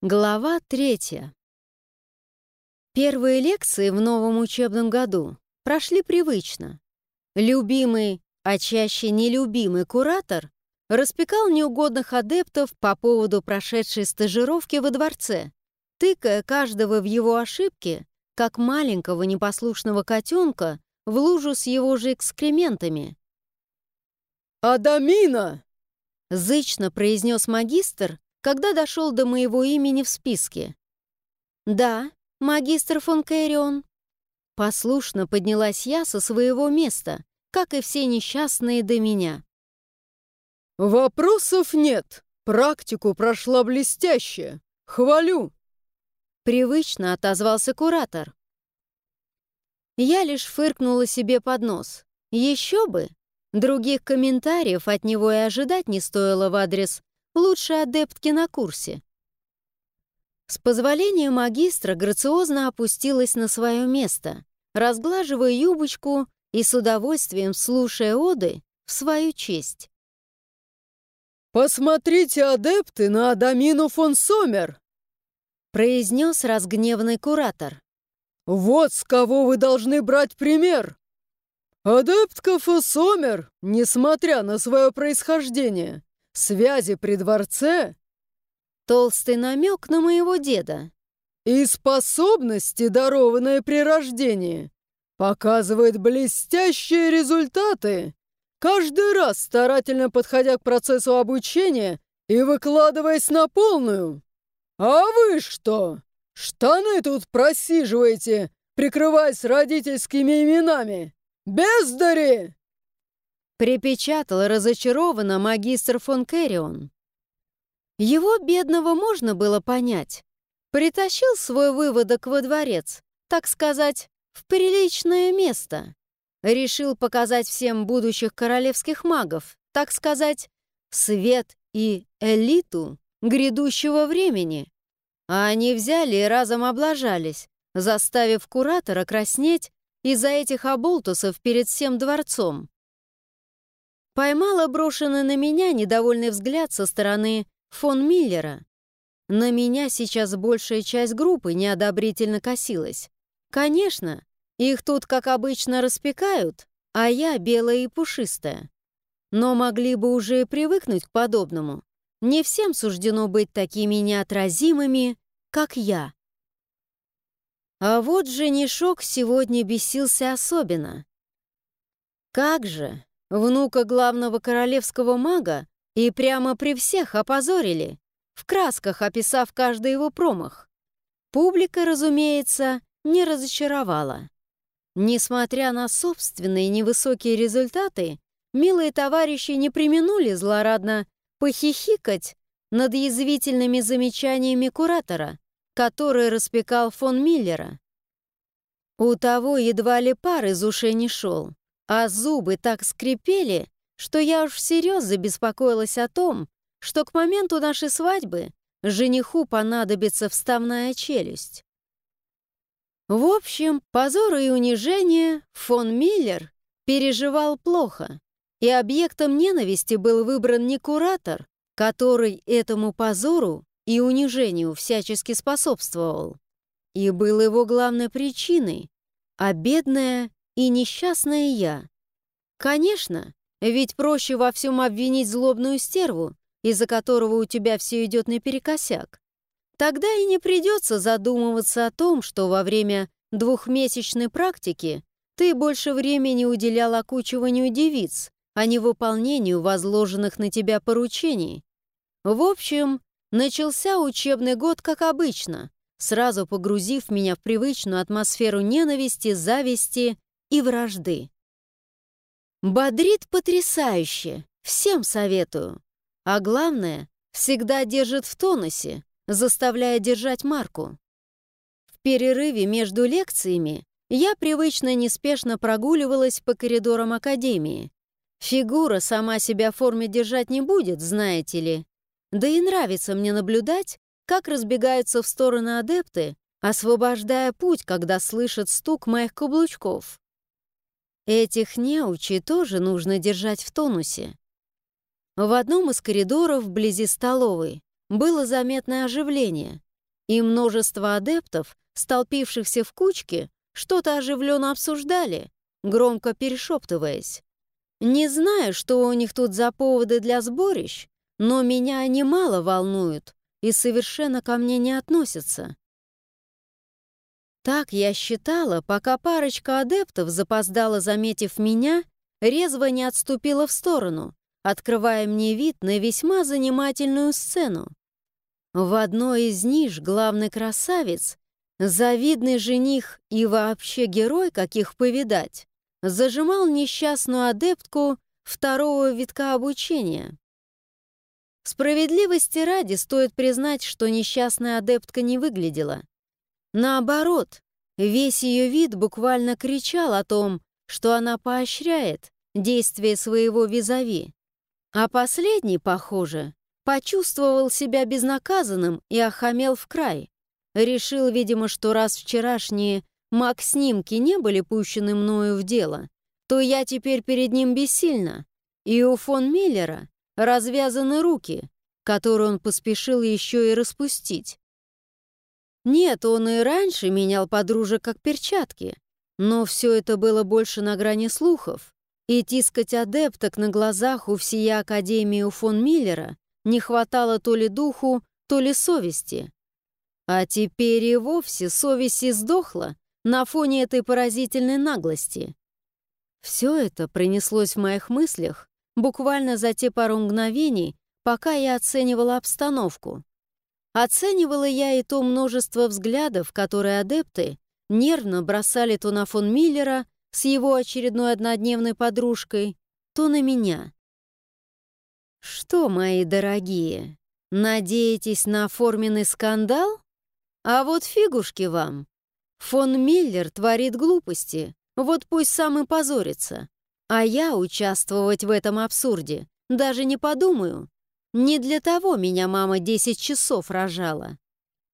Глава третья. Первые лекции в новом учебном году прошли привычно. Любимый, а чаще нелюбимый куратор распекал неугодных адептов по поводу прошедшей стажировки во дворце, тыкая каждого в его ошибки, как маленького непослушного котенка в лужу с его же экскрементами. «Адамина!» — зычно произнес магистр, когда дошел до моего имени в списке. «Да, магистр фон Кэрион». Послушно поднялась я со своего места, как и все несчастные до меня. «Вопросов нет. Практику прошла блестяще. Хвалю!» Привычно отозвался куратор. Я лишь фыркнула себе под нос. Еще бы! Других комментариев от него и ожидать не стоило в адрес лучшей адептки на курсе. С позволения магистра грациозно опустилась на свое место, разглаживая юбочку и с удовольствием слушая оды в свою честь. «Посмотрите, адепты, на Адамину фон Сомер!» произнес разгневанный куратор. «Вот с кого вы должны брать пример! Адептка фон Сомер, несмотря на свое происхождение, связи при дворце...» Толстый намек на моего деда. «И способности, дарованные при рождении, показывает блестящие результаты, каждый раз старательно подходя к процессу обучения и выкладываясь на полную. А вы что, штаны тут просиживаете, прикрываясь родительскими именами? Бездари!» Припечатал разочарованно магистр фон Кэрион. Его бедного можно было понять. Притащил свой выводок во дворец, так сказать, в приличное место. Решил показать всем будущих королевских магов, так сказать, свет и элиту грядущего времени. А они взяли и разом облажались, заставив куратора краснеть из-за этих оболтусов перед всем дворцом. Поймала брошенный на меня недовольный взгляд со стороны фон Миллера. На меня сейчас большая часть группы неодобрительно косилась. Конечно, их тут, как обычно, распекают, а я белая и пушистая. Но могли бы уже привыкнуть к подобному. Не всем суждено быть такими неотразимыми, как я. А вот женишок сегодня бесился особенно. Как же, Внука главного королевского мага и прямо при всех опозорили, в красках описав каждый его промах. Публика, разумеется, не разочаровала. Несмотря на собственные невысокие результаты, милые товарищи не применули злорадно похихикать над язвительными замечаниями куратора, который распекал фон Миллера. У того едва ли пар из ушей не шел. А зубы так скрипели, что я уж всерьез забеспокоилась о том, что к моменту нашей свадьбы жениху понадобится вставная челюсть. В общем, позоры и унижение фон Миллер переживал плохо, и объектом ненависти был выбран не куратор, который этому позору и унижению всячески способствовал, и был его главной причиной, а бедная и несчастная я. Конечно, ведь проще во всем обвинить злобную стерву, из-за которого у тебя все идет наперекосяк. Тогда и не придется задумываться о том, что во время двухмесячной практики ты больше времени уделял окучиванию девиц, а не выполнению возложенных на тебя поручений. В общем, начался учебный год как обычно, сразу погрузив меня в привычную атмосферу ненависти, зависти и вражды. Бодрит потрясающе, всем советую. А главное, всегда держит в тонусе, заставляя держать марку. В перерыве между лекциями я привычно неспешно прогуливалась по коридорам академии. Фигура сама себя в форме держать не будет, знаете ли. Да и нравится мне наблюдать, как разбегаются в стороны адепты, освобождая путь, когда слышат стук моих каблучков. Этих неучей тоже нужно держать в тонусе. В одном из коридоров вблизи столовой было заметное оживление, и множество адептов, столпившихся в кучке, что-то оживленно обсуждали, громко перешептываясь. Не знаю, что у них тут за поводы для сборищ, но меня они мало волнуют и совершенно ко мне не относятся. Так я считала, пока парочка адептов, запоздала заметив меня, резво не отступила в сторону, открывая мне вид на весьма занимательную сцену. В одной из ниш главный красавец, завидный жених и вообще герой, каких повидать, зажимал несчастную адептку второго витка обучения. Справедливости ради стоит признать, что несчастная адептка не выглядела. Наоборот, весь ее вид буквально кричал о том, что она поощряет действия своего визави. А последний, похоже, почувствовал себя безнаказанным и охамел в край. Решил, видимо, что раз вчерашние маг-снимки не были пущены мною в дело, то я теперь перед ним бессильна. И у фон Миллера развязаны руки, которые он поспешил еще и распустить. Нет, он и раньше менял подружек как перчатки, но все это было больше на грани слухов, и тискать адепток на глазах у всея Академии у фон Миллера не хватало то ли духу, то ли совести. А теперь и вовсе совесть издохла на фоне этой поразительной наглости. Все это принеслось в моих мыслях буквально за те пару мгновений, пока я оценивала обстановку. Оценивала я и то множество взглядов, которые адепты нервно бросали то на фон Миллера с его очередной однодневной подружкой, то на меня. Что, мои дорогие, надеетесь на оформленный скандал? А вот фигушки вам. Фон Миллер творит глупости, вот пусть сам и позорится. А я участвовать в этом абсурде даже не подумаю. Не для того меня мама 10 часов рожала.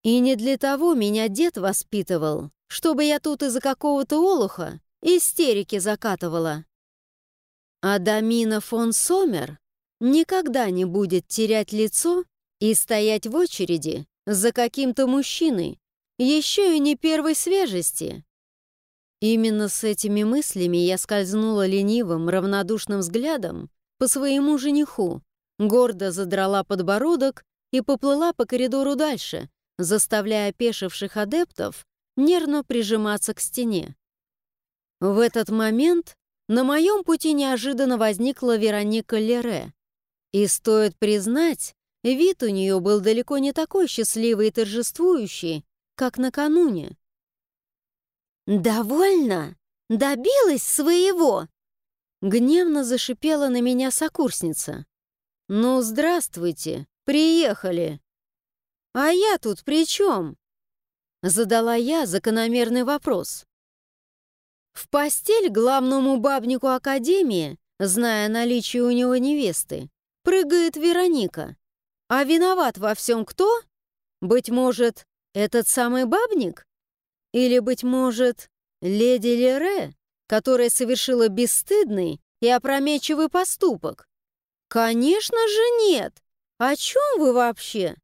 И не для того меня дед воспитывал, чтобы я тут из-за какого-то олуха истерики закатывала. А Дамина фон Сомер никогда не будет терять лицо и стоять в очереди за каким-то мужчиной, еще и не первой свежести. Именно с этими мыслями я скользнула ленивым, равнодушным взглядом по своему жениху, гордо задрала подбородок и поплыла по коридору дальше, заставляя пешивших адептов нервно прижиматься к стене. В этот момент на моем пути неожиданно возникла Вероника Лере. И стоит признать, вид у нее был далеко не такой счастливый и торжествующий, как накануне. «Довольно? Добилась своего!» Гневно зашипела на меня сокурсница. «Ну, здравствуйте, приехали!» «А я тут при чем?» Задала я закономерный вопрос. В постель главному бабнику Академии, зная наличие у него невесты, прыгает Вероника. А виноват во всем кто? Быть может, этот самый бабник? Или, быть может, леди Лере, которая совершила бесстыдный и опрометчивый поступок? Конечно же нет! О чем вы вообще?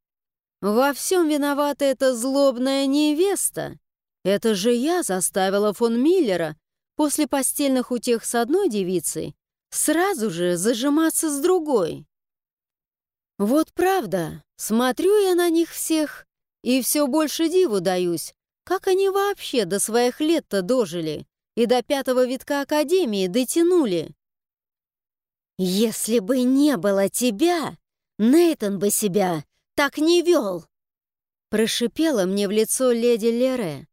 Во всем виновата эта злобная невеста. Это же я заставила фон Миллера после постельных утех с одной девицей сразу же зажиматься с другой. Вот правда, смотрю я на них всех и все больше диву даюсь, как они вообще до своих лет-то дожили и до пятого витка Академии дотянули. «Если бы не было тебя, Нейтон бы себя так не вел!» Прошипела мне в лицо леди Лере.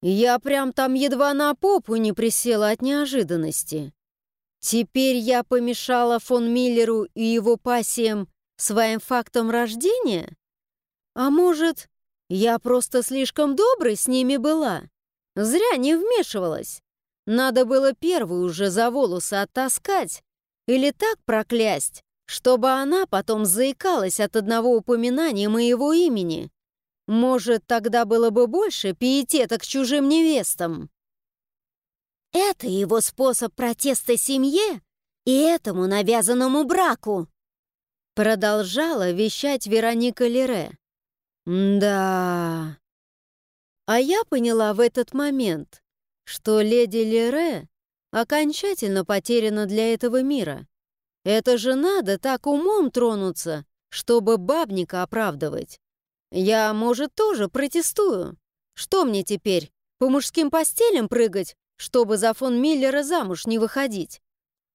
Я прям там едва на попу не присела от неожиданности. Теперь я помешала фон Миллеру и его пассиям своим фактом рождения? А может, я просто слишком доброй с ними была? Зря не вмешивалась. Надо было первую уже за волосы оттаскать или так проклясть, чтобы она потом заикалась от одного упоминания моего имени. Может, тогда было бы больше пиетета к чужим невестам. Это его способ протеста семье и этому навязанному браку. Продолжала вещать Вероника Лере. Да. А я поняла в этот момент, что леди Лере окончательно потеряна для этого мира. Это же надо так умом тронуться, чтобы бабника оправдывать. Я, может, тоже протестую. Что мне теперь, по мужским постелям прыгать, чтобы за фон Миллера замуж не выходить?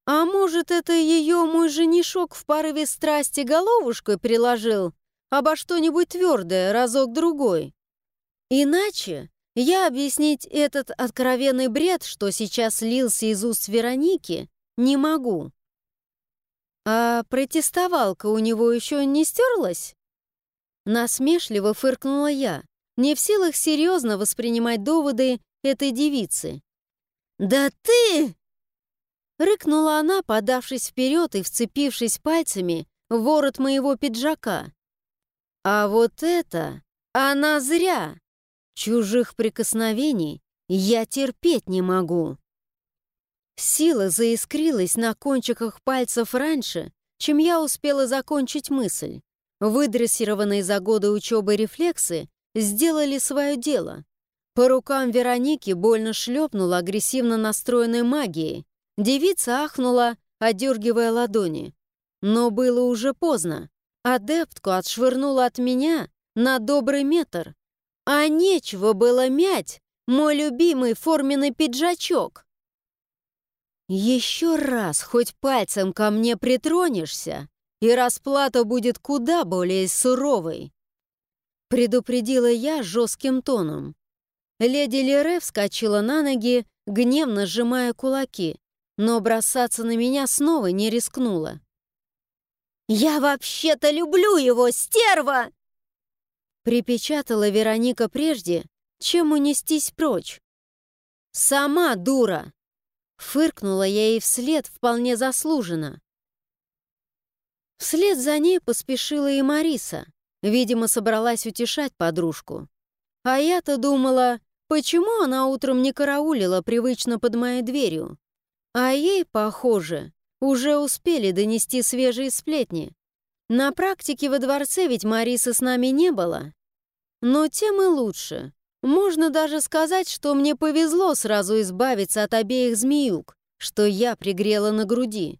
А может, это ее мой женишок в порыве страсти головушкой приложил обо что-нибудь твердое разок-другой? Иначе я объяснить этот откровенный бред, что сейчас лился из уст Вероники, не могу. А протестовалка у него еще не стерлась? Насмешливо фыркнула я, не в силах серьезно воспринимать доводы этой девицы. «Да ты!» Рыкнула она, подавшись вперед и вцепившись пальцами в ворот моего пиджака. А вот это она зря. Чужих прикосновений я терпеть не могу. Сила заискрилась на кончиках пальцев раньше, чем я успела закончить мысль. Выдрессированные за годы учебы рефлексы сделали свое дело. По рукам Вероники больно шлепнула агрессивно настроенной магией. Девица ахнула, одергивая ладони. Но было уже поздно. Адептку отшвырнула от меня на добрый метр. А нечего было мять мой любимый форменный пиджачок. Еще раз хоть пальцем ко мне притронешься, и расплата будет куда более суровой. Предупредила я жестким тоном. Леди Лере вскочила на ноги, гневно сжимая кулаки, но бросаться на меня снова не рискнула. «Я вообще-то люблю его, стерва!» Припечатала Вероника прежде, чем унестись прочь. «Сама дура!» Фыркнула я ей вслед вполне заслуженно. Вслед за ней поспешила и Мариса. Видимо, собралась утешать подружку. А я-то думала, почему она утром не караулила привычно под моей дверью. А ей, похоже, уже успели донести свежие сплетни. На практике во дворце ведь Марисы с нами не было. Но тем и лучше. Можно даже сказать, что мне повезло сразу избавиться от обеих змеюк, что я пригрела на груди.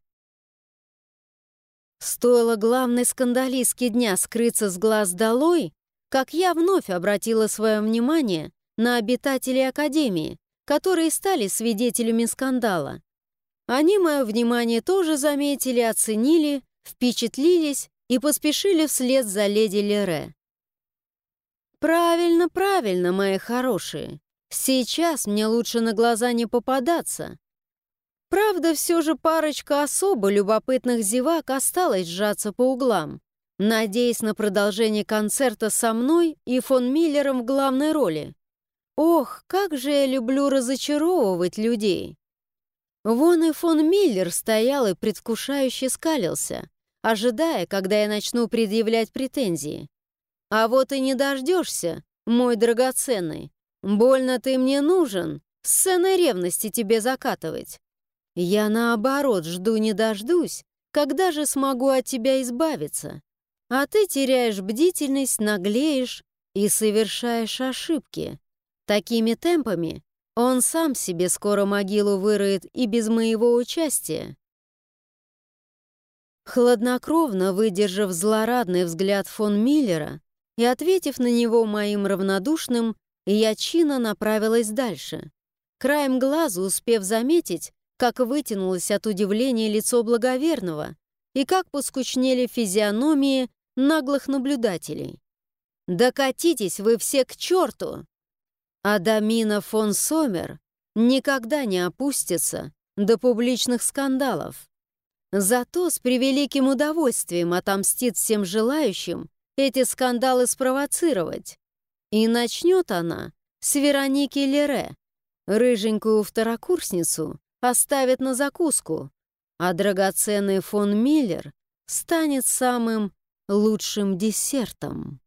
Стоило главной скандалистке дня скрыться с глаз долой, как я вновь обратила свое внимание на обитателей Академии, которые стали свидетелями скандала. Они мое внимание тоже заметили, оценили, впечатлились и поспешили вслед за леди Лере. «Правильно, правильно, мои хорошие. Сейчас мне лучше на глаза не попадаться. Правда, все же парочка особо любопытных зевак осталась сжаться по углам, надеясь на продолжение концерта со мной и фон Миллером в главной роли. Ох, как же я люблю разочаровывать людей!» Вон и фон Миллер стоял и предвкушающе скалился, ожидая, когда я начну предъявлять претензии. А вот и не дождешься, мой драгоценный. Больно ты мне нужен, сцены ревности тебе закатывать. Я, наоборот, жду не дождусь, когда же смогу от тебя избавиться. А ты теряешь бдительность, наглеешь и совершаешь ошибки. Такими темпами он сам себе скоро могилу выроет и без моего участия. Хладнокровно выдержав злорадный взгляд фон Миллера и ответив на него моим равнодушным, я чинно направилась дальше, краем глаза успев заметить, как вытянулось от удивления лицо благоверного и как поскучнели физиономии наглых наблюдателей. «Докатитесь вы все к черту!» Адамина фон Сомер никогда не опустится до публичных скандалов. Зато с превеликим удовольствием отомстит всем желающим эти скандалы спровоцировать. И начнет она с Вероники Лере, рыженькую второкурсницу оставит на закуску, а драгоценный фон Миллер станет самым лучшим десертом.